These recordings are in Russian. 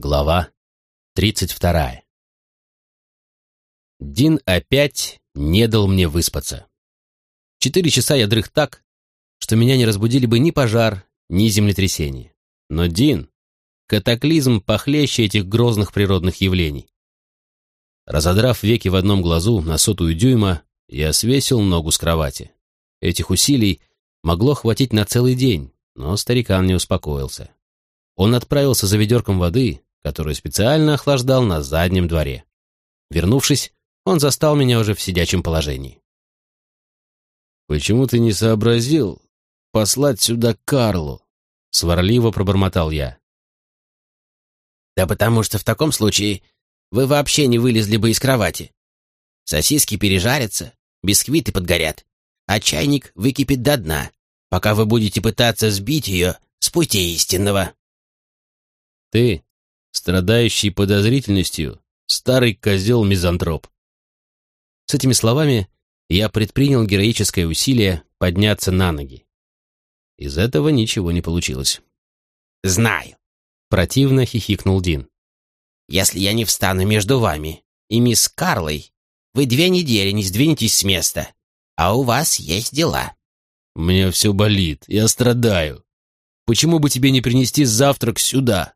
Глава тридцать вторая. Дин опять не дал мне выспаться. Четыре часа я дрых так, что меня не разбудили бы ни пожар, ни землетрясение. Но Дин — катаклизм похлеще этих грозных природных явлений. Разодрав веки в одном глазу на сотую дюйма, я свесил ногу с кровати. Этих усилий могло хватить на целый день, но старикан не успокоился. Он отправился за ведерком воды, которую специально охлаждал на заднем дворе. Вернувшись, он застал меня уже в сидячем положении. «Почему ты не сообразил послать сюда Карлу?» — сварливо пробормотал я. «Да потому что в таком случае вы вообще не вылезли бы из кровати. Сосиски пережарятся, бисквиты подгорят, а чайник выкипит до дна, пока вы будете пытаться сбить ее с пути истинного». «Ты страдающий подозрительностью, старый козел-мизантроп. С этими словами я предпринял героическое усилие подняться на ноги. Из этого ничего не получилось. «Знаю», — противно хихикнул Дин. «Если я не встану между вами и мисс Карлой, вы две недели не сдвинетесь с места, а у вас есть дела». «Мне все болит, я страдаю. Почему бы тебе не принести завтрак сюда?»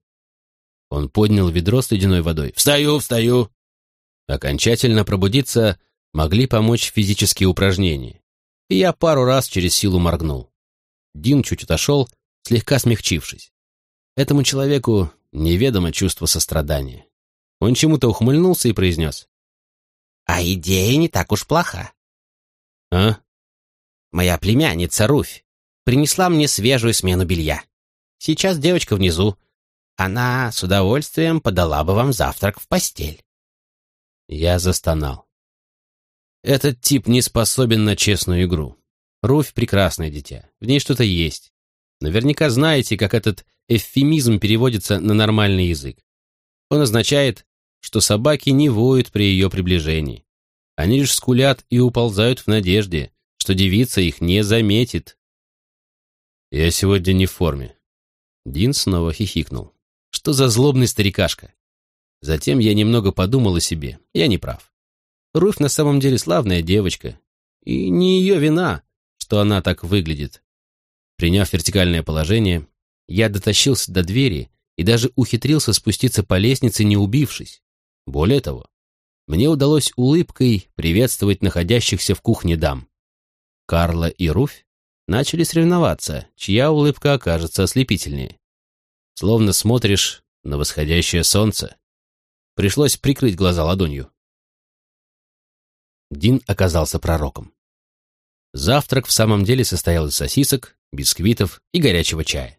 Он поднял ведро с ледяной водой. «Встаю, встаю!» Окончательно пробудиться могли помочь физические упражнения. И я пару раз через силу моргнул. Дин чуть отошел, слегка смягчившись. Этому человеку неведомо чувство сострадания. Он чему-то ухмыльнулся и произнес. «А идея не так уж плоха». «А?» «Моя племянница Руфь принесла мне свежую смену белья. Сейчас девочка внизу, она с удовольствием подала бы вам завтрак в постель. Я застонал. Этот тип не способен на честную игру. Руфь — прекрасное дитя. В ней что-то есть. Наверняка знаете, как этот эвфемизм переводится на нормальный язык. Он означает, что собаки не воют при ее приближении. Они лишь скулят и уползают в надежде, что девица их не заметит. Я сегодня не в форме. Дин снова хихикнул. Что за злобный старикашка? Затем я немного подумал о себе. Я не прав. Руфь на самом деле славная девочка. И не ее вина, что она так выглядит. Приняв вертикальное положение, я дотащился до двери и даже ухитрился спуститься по лестнице, не убившись. Более того, мне удалось улыбкой приветствовать находящихся в кухне дам. Карла и Руфь начали соревноваться, чья улыбка окажется ослепительнее словно смотришь на восходящее солнце. Пришлось прикрыть глаза ладонью. Дин оказался пророком. Завтрак в самом деле состоял из сосисок, бисквитов и горячего чая.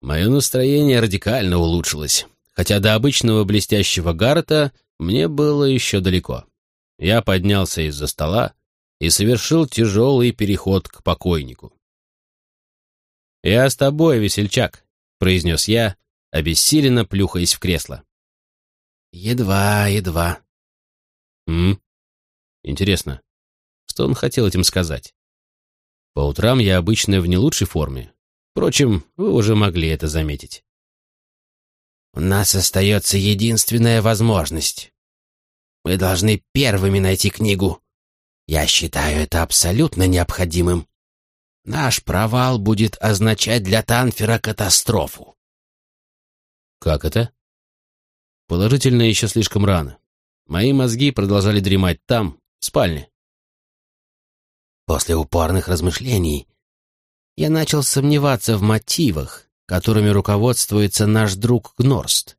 Мое настроение радикально улучшилось, хотя до обычного блестящего Гарта мне было еще далеко. Я поднялся из-за стола и совершил тяжелый переход к покойнику. «Я с тобой, весельчак», произнес я, обессиленно плюхаясь в кресло. «Едва, едва». «М? Интересно, что он хотел этим сказать? По утрам я обычно в не лучшей форме. Впрочем, вы уже могли это заметить». «У нас остается единственная возможность. Мы должны первыми найти книгу. Я считаю это абсолютно необходимым». Наш провал будет означать для Танфера катастрофу. Как это? Положительно еще слишком рано. Мои мозги продолжали дремать там, в спальне. После упорных размышлений я начал сомневаться в мотивах, которыми руководствуется наш друг Гнорст.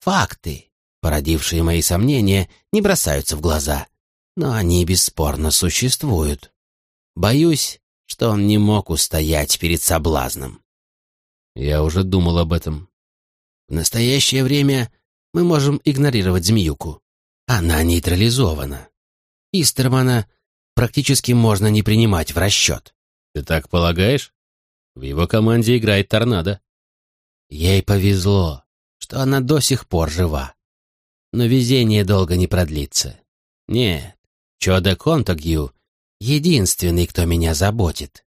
Факты, породившие мои сомнения, не бросаются в глаза, но они бесспорно существуют. Боюсь, что он не мог устоять перед соблазном. Я уже думал об этом. В настоящее время мы можем игнорировать змеюку. Она нейтрализована. Истермана практически можно не принимать в расчет. Ты так полагаешь? В его команде играет торнадо. Ей повезло, что она до сих пор жива. Но везение долго не продлится. Нет, Чода Контагью единственный, кто меня заботит.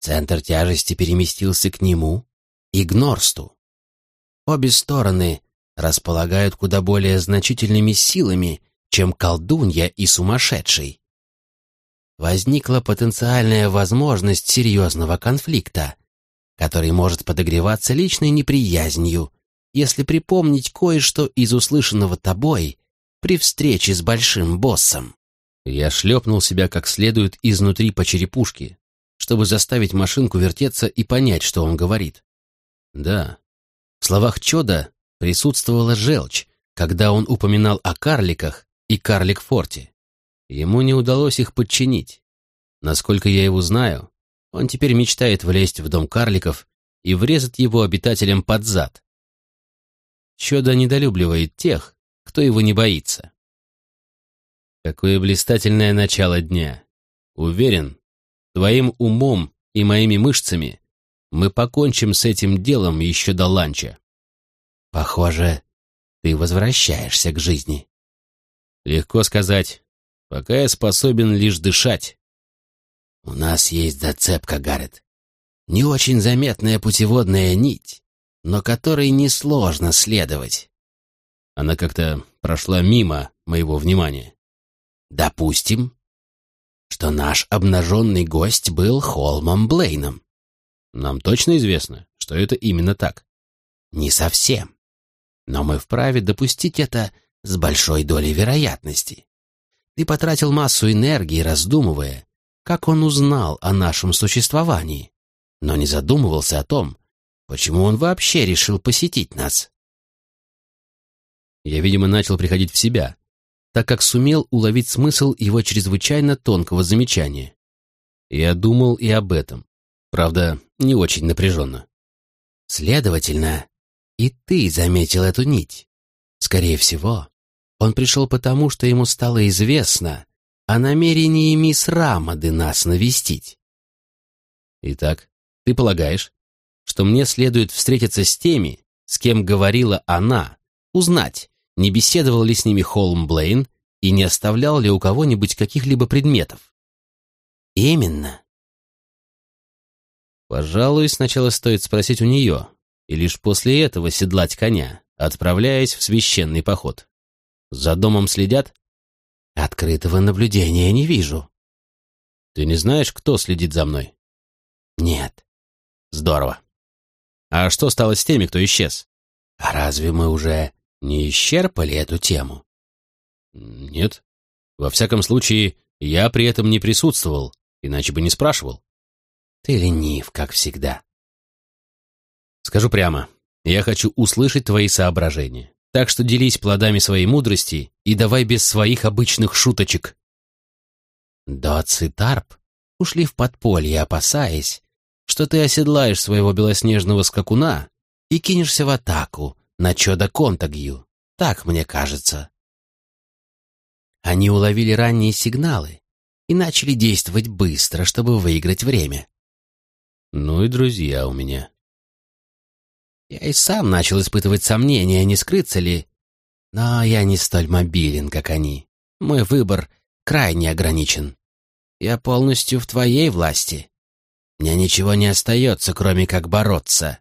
Центр тяжести переместился к нему и к Норсту. Обе стороны располагают куда более значительными силами, чем колдунья и сумасшедший. Возникла потенциальная возможность серьезного конфликта, который может подогреваться личной неприязнью, если припомнить кое-что из услышанного тобой при встрече с большим боссом. Я шлепнул себя как следует изнутри по черепушке, чтобы заставить машинку вертеться и понять, что он говорит. Да, в словах Чода присутствовала желчь, когда он упоминал о карликах и карлик-форте. Ему не удалось их подчинить. Насколько я его знаю, он теперь мечтает влезть в дом карликов и врезать его обитателям под зад. Чудо недолюбливает тех, кто его не боится. Какое блистательное начало дня. Уверен, твоим умом и моими мышцами мы покончим с этим делом еще до ланча. Похоже, ты возвращаешься к жизни. Легко сказать, пока я способен лишь дышать. У нас есть зацепка, Гаррет. Не очень заметная путеводная нить, но которой несложно следовать. Она как-то прошла мимо моего внимания. Допустим, что наш обнаженный гость был Холмом Блейном. Нам точно известно, что это именно так. Не совсем. Но мы вправе допустить это с большой долей вероятности. Ты потратил массу энергии, раздумывая, как он узнал о нашем существовании, но не задумывался о том, почему он вообще решил посетить нас. Я, видимо, начал приходить в себя, так как сумел уловить смысл его чрезвычайно тонкого замечания. Я думал и об этом, правда, не очень напряженно. Следовательно, и ты заметил эту нить. Скорее всего, он пришел потому, что ему стало известно, о намерении мисс Рамады нас навестить. Итак, ты полагаешь, что мне следует встретиться с теми, с кем говорила она, узнать, не беседовал ли с ними Холм Блейн и не оставлял ли у кого-нибудь каких-либо предметов? Именно. Пожалуй, сначала стоит спросить у нее, и лишь после этого седлать коня, отправляясь в священный поход. За домом следят? Открытого наблюдения не вижу. Ты не знаешь, кто следит за мной? Нет. Здорово. А что стало с теми, кто исчез? А разве мы уже не исчерпали эту тему? Нет. Во всяком случае, я при этом не присутствовал, иначе бы не спрашивал. Ты ленив, как всегда. Скажу прямо, я хочу услышать твои соображения. Так что делись плодами своей мудрости и давай без своих обычных шуточек. Доц и Тарп ушли в подполье, опасаясь, что ты оседлаешь своего белоснежного скакуна и кинешься в атаку на Чода Контагью. Так мне кажется. Они уловили ранние сигналы и начали действовать быстро, чтобы выиграть время. Ну и друзья у меня. Я и сам начал испытывать сомнения, не скрыться ли. Но я не столь мобилен, как они. Мой выбор крайне ограничен. Я полностью в твоей власти. Мне ничего не остается, кроме как бороться.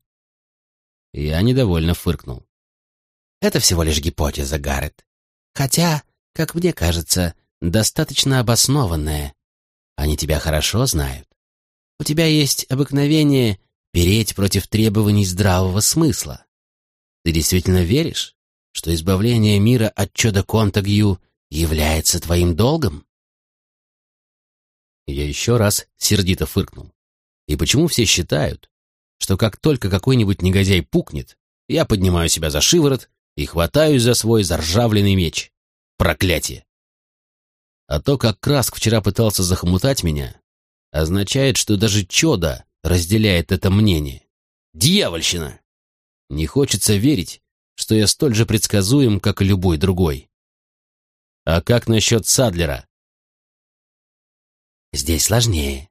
Я недовольно фыркнул. Это всего лишь гипотеза, Гаррет. Хотя, как мне кажется, достаточно обоснованная. Они тебя хорошо знают. У тебя есть обыкновение переть против требований здравого смысла. Ты действительно веришь, что избавление мира от чуда Контагью является твоим долгом? Я еще раз сердито фыркнул. И почему все считают, что как только какой-нибудь негодяй пукнет, я поднимаю себя за шиворот и хватаюсь за свой заржавленный меч? Проклятие! А то, как Краск вчера пытался захомутать меня, означает, что даже Чода разделяет это мнение. Дьявольщина! Не хочется верить, что я столь же предсказуем, как и любой другой. А как насчет Садлера? Здесь сложнее.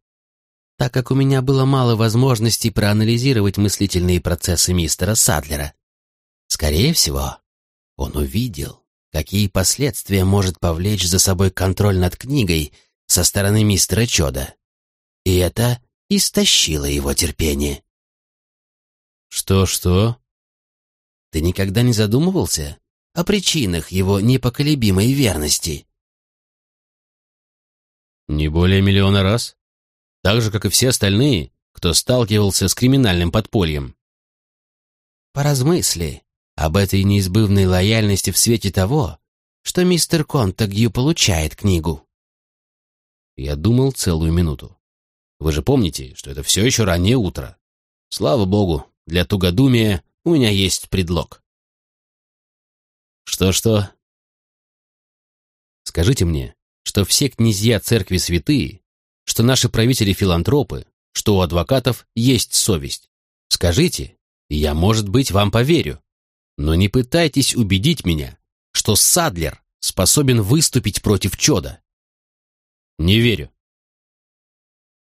Так как у меня было мало возможностей проанализировать мыслительные процессы мистера Садлера. Скорее всего, он увидел, какие последствия может повлечь за собой контроль над книгой со стороны мистера Чода. И это истощило его терпение. «Что-что?» ты никогда не задумывался о причинах его непоколебимой верности?» «Не более миллиона раз. Так же, как и все остальные, кто сталкивался с криминальным подпольем». «Поразмысли об этой неизбывной лояльности в свете того, что мистер Контагью получает книгу». Я думал целую минуту. Вы же помните, что это все еще раннее утро. Слава богу, для тугодумия у меня есть предлог. Что-что? Скажите мне, что все князья церкви святые, что наши правители-филантропы, что у адвокатов есть совесть. Скажите, я, может быть, вам поверю. Но не пытайтесь убедить меня, что Садлер способен выступить против Чода. Не верю.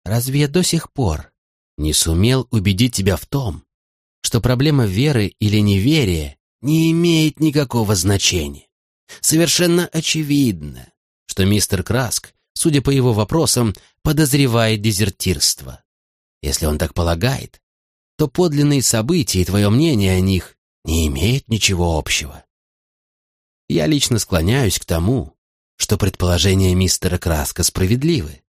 Разве я до сих пор не сумел убедить тебя в том, что проблема веры или неверия не имеет никакого значения? Совершенно очевидно, что мистер Краск, судя по его вопросам, подозревает дезертирство. Если он так полагает, то подлинные события и твое мнение о них не имеют ничего общего. Я лично склоняюсь к тому, что предположения мистера Краска справедливы.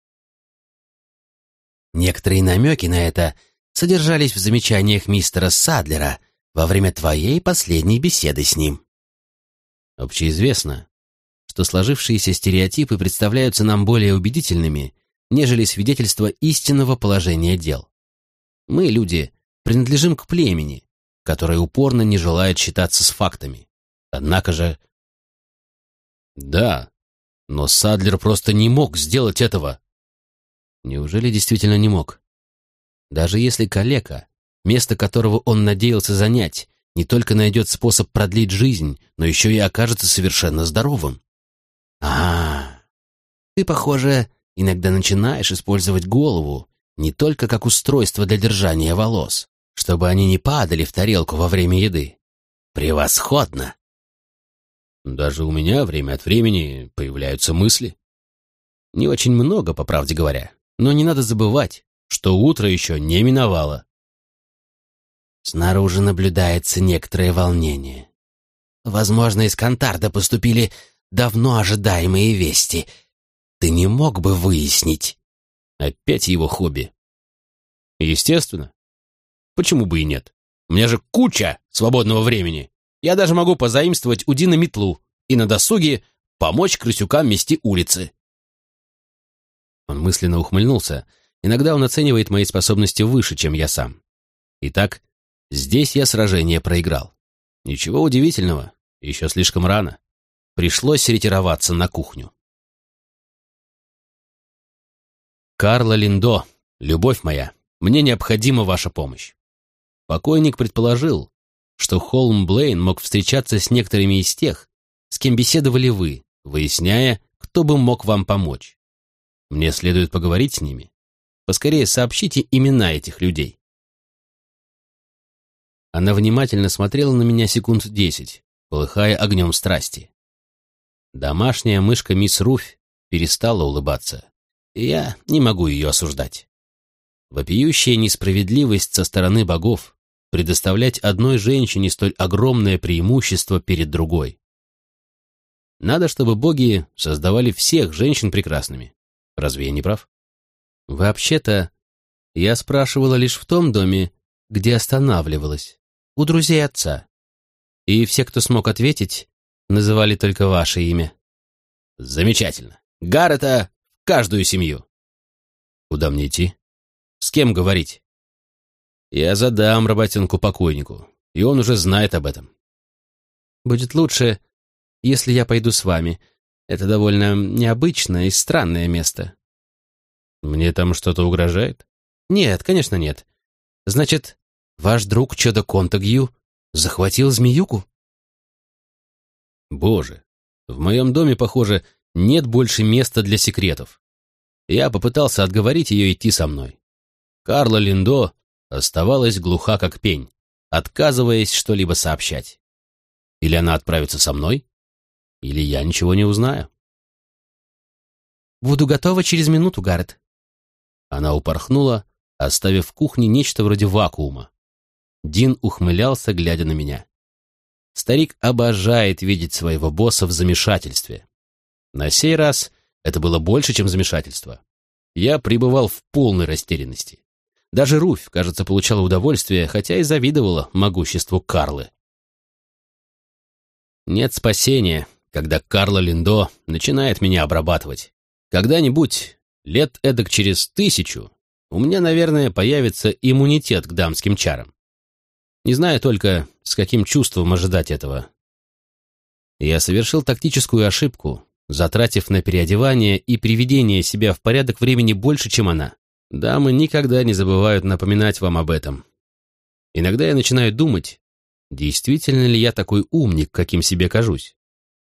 Некоторые намеки на это содержались в замечаниях мистера Садлера во время твоей последней беседы с ним. Общеизвестно, что сложившиеся стереотипы представляются нам более убедительными, нежели свидетельство истинного положения дел. Мы, люди, принадлежим к племени, которое упорно не желает считаться с фактами. Однако же... Да, но Садлер просто не мог сделать этого. Неужели действительно не мог? Даже если калека, место которого он надеялся занять, не только найдет способ продлить жизнь, но еще и окажется совершенно здоровым. А, ты, похоже, иногда начинаешь использовать голову не только как устройство для держания волос, чтобы они не падали в тарелку во время еды. Превосходно! Даже у меня время от времени появляются мысли. Не очень много, по правде говоря. Но не надо забывать, что утро еще не миновало. Снаружи наблюдается некоторое волнение. Возможно, из Кантарда поступили давно ожидаемые вести. Ты не мог бы выяснить? Опять его хобби. Естественно. Почему бы и нет? У меня же куча свободного времени. Я даже могу позаимствовать у Дина метлу и на досуге помочь крысюкам мести улицы. Он мысленно ухмыльнулся. Иногда он оценивает мои способности выше, чем я сам. Итак, здесь я сражение проиграл. Ничего удивительного, еще слишком рано. Пришлось ретироваться на кухню. Карла Линдо, любовь моя, мне необходима ваша помощь. Покойник предположил, что Холм Блейн мог встречаться с некоторыми из тех, с кем беседовали вы, выясняя, кто бы мог вам помочь. Мне следует поговорить с ними. Поскорее сообщите имена этих людей. Она внимательно смотрела на меня секунд десять, полыхая огнем страсти. Домашняя мышка мисс Руфь перестала улыбаться, и я не могу ее осуждать. Вопиющая несправедливость со стороны богов предоставлять одной женщине столь огромное преимущество перед другой. Надо, чтобы боги создавали всех женщин прекрасными. Разве я не прав? Вообще-то, я спрашивала лишь в том доме, где останавливалась, у друзей отца. И все, кто смог ответить, называли только ваше имя. Замечательно. Гаррета в каждую семью. Куда мне идти? С кем говорить? Я задам работенку покойнику, и он уже знает об этом. Будет лучше, если я пойду с вами, это довольно необычное и странное место. Мне там что-то угрожает? Нет, конечно, нет. Значит, ваш друг Чодо Контагью захватил змеюку? Боже, в моем доме, похоже, нет больше места для секретов. Я попытался отговорить ее идти со мной. Карла Линдо оставалась глуха как пень, отказываясь что-либо сообщать. Или она отправится со мной, или я ничего не узнаю. «Буду готова через минуту, Гаррет». Она упорхнула, оставив в кухне нечто вроде вакуума. Дин ухмылялся, глядя на меня. Старик обожает видеть своего босса в замешательстве. На сей раз это было больше, чем замешательство. Я пребывал в полной растерянности. Даже Руфь, кажется, получала удовольствие, хотя и завидовала могуществу Карлы. Нет спасения, когда Карла Линдо начинает меня обрабатывать. Когда-нибудь, лет эдак через тысячу, у меня, наверное, появится иммунитет к дамским чарам. Не знаю только, с каким чувством ожидать этого. Я совершил тактическую ошибку, затратив на переодевание и приведение себя в порядок времени больше, чем она. Дамы никогда не забывают напоминать вам об этом. Иногда я начинаю думать, действительно ли я такой умник, каким себе кажусь.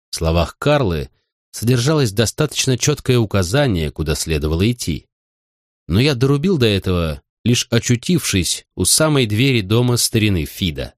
В словах Карлы содержалось достаточно четкое указание, куда следовало идти. Но я дорубил до этого лишь очутившись у самой двери дома старины Фида.